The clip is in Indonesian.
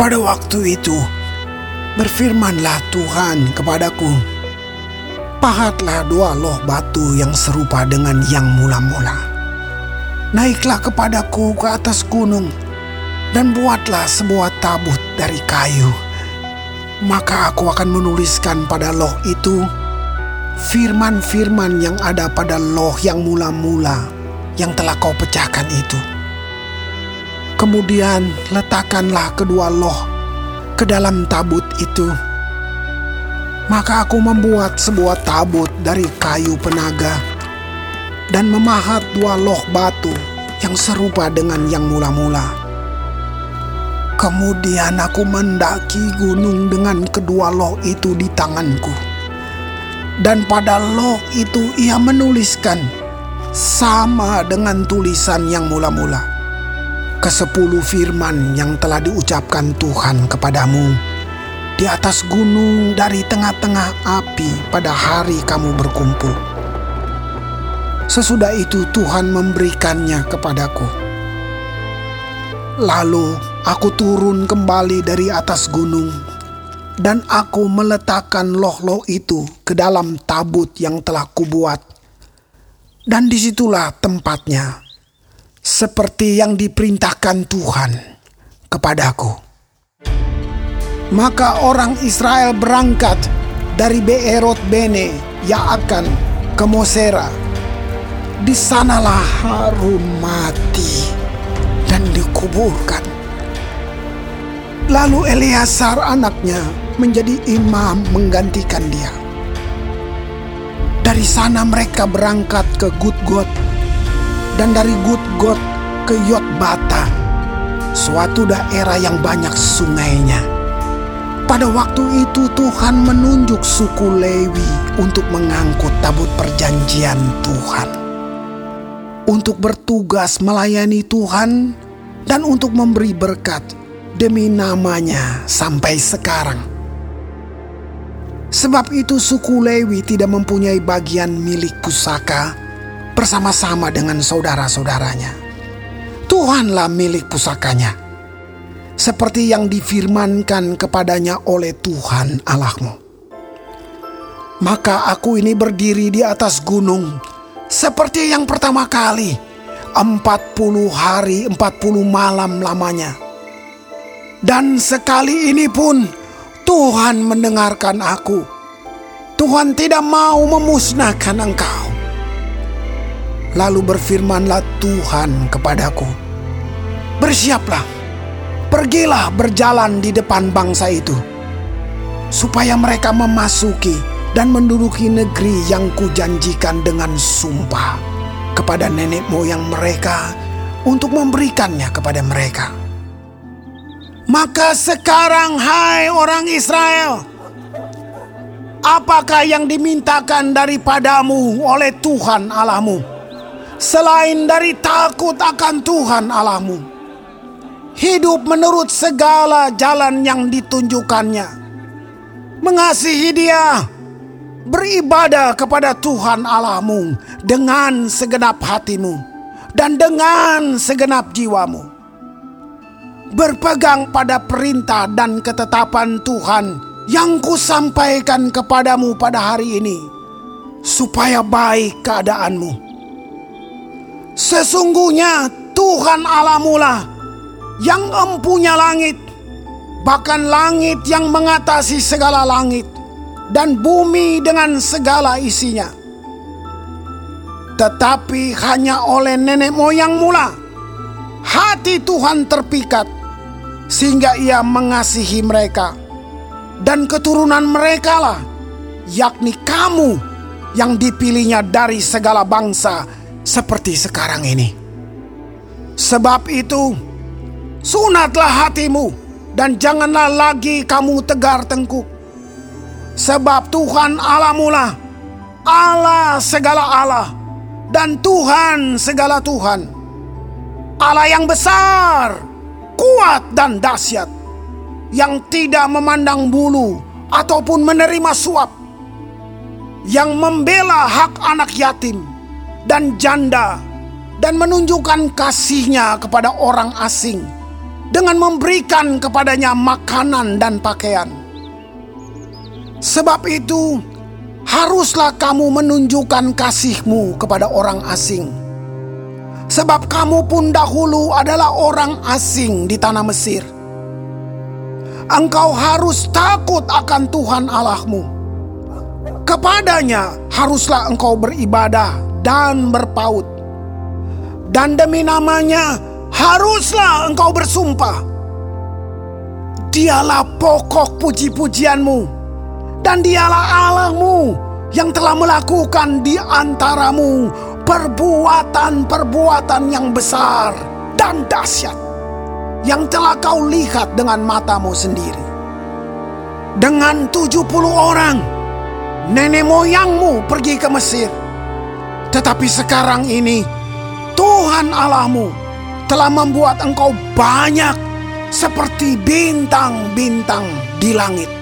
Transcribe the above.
Pada waktu itu, berfirmanlah Tuhan kepadaku, Pahatlah dua loh batu yang serupa dengan yang mula-mula. Naiklah kepadaku ke atas gunung, dan buatlah sebuah tabut dari kayu. Maka aku akan menuliskan pada loh itu firman-firman yang ada pada loh yang mula-mula yang telah kau pecahkan itu. Kemudian letakkanlah kedua loh ke dalam tabut itu. Maka aku membuat sebuah tabut dari kayu penaga dan memahat dua loh batu yang serupa dengan yang mula-mula. Kemudian aku mendaki gunung dengan kedua loh itu di tanganku. Dan pada loh itu ia menuliskan sama dengan tulisan yang mula-mula. Kesepuluh firman yang telah diucapkan Tuhan kepadamu di atas gunung dari tengah-tengah api pada hari kamu berkumpul. Sesudah itu Tuhan memberikannya kepadaku. Lalu aku turun kembali dari atas gunung dan aku meletakkan loh-loh itu ke dalam tabut yang telah kubuat. Dan di situlah tempatnya, seperti yang diperintahkan Tuhan kepadaku. Maka orang Israel berangkat dari Beerot Bene Yaakan ke Mosera. Di sanalah Harun mati dan dikuburkan. Lalu Eleazar anaknya menjadi imam menggantikan dia. Dari sana mereka berangkat ke Gutgot dan dari Gutgot ke Yotbata, suatu daerah yang banyak sungainya. Pada waktu itu Tuhan menunjuk suku Lewi untuk mengangkut tabut perjanjian Tuhan. Untuk bertugas melayani Tuhan dan untuk memberi berkat demi namanya sampai sekarang. Sebab itu suku Lewi tidak mempunyai bagian milik pusaka bersama-sama dengan saudara-saudaranya. Tuhanlah milik pusakanya. Seperti yang difirmankan kepadanya oleh Tuhan Allahmu. Maka aku ini berdiri di atas gunung seperti yang pertama kali. Empat puluh hari, empat puluh malam lamanya. Dan sekali ini pun Tuhan mendengarkan aku. Tuhan tidak mau memusnahkan engkau. Lalu berfirmanlah Tuhan kepadaku, Bersiaplah, pergilah berjalan di depan bangsa itu, supaya mereka memasuki dan menduduki negeri yang kujanjikan dengan sumpah kepada nenek moyang mereka untuk memberikannya kepada mereka. Maka sekarang hai orang Israel, apakah yang dimintakan daripadamu oleh Tuhan Allahmu? Selain dari takut akan Tuhan Allahmu, hidup menurut segala jalan yang ditunjukkannya, mengasihi Dia, beribadah kepada Tuhan Allahmu dengan segenap hatimu dan dengan segenap jiwamu berpegang pada perintah dan ketetapan Tuhan yang kusampaikan kepadamu pada hari ini, supaya baik keadaanmu. Sesungguhnya Tuhan Allahmulah yang empunya langit, bahkan langit yang mengatasi segala langit, dan bumi dengan segala isinya. Tetapi hanya oleh nenek moyang mula, hati Tuhan terpikat sehingga ia mengasihi mereka dan keturunan mereka lah yakni kamu yang dipilihnya dari segala bangsa seperti sekarang ini. Sebab itu sunatlah hatimu dan janganlah lagi kamu tegar tengkuk. Sebab Tuhan Allahmu lah Allah segala Allah dan Tuhan segala Tuhan. Allah yang besar kuat dan dahsyat yang tidak memandang bulu ataupun menerima suap yang membela hak anak yatim dan janda dan menunjukkan kasihnya kepada orang asing dengan memberikan kepadanya makanan dan pakaian. Sebab itu, haruslah kamu menunjukkan kasihmu kepada orang asing. Sebab kamu pun dahulu adalah orang asing di tanah Mesir. Engkau harus takut akan Tuhan Allahmu. Kepadanya haruslah engkau beribadah dan berpaut. Dan demi namanya haruslah engkau bersumpah. Dialah pokok puji-pujianmu dan dialah Allahmu yang telah melakukan di antaramu perbuatan-perbuatan yang besar dan dahsyat yang telah kau lihat dengan matamu sendiri. Dengan 70 orang, nenek moyangmu pergi ke Mesir. Tetapi sekarang ini, Tuhan Allahmu telah membuat engkau banyak seperti bintang-bintang di langit.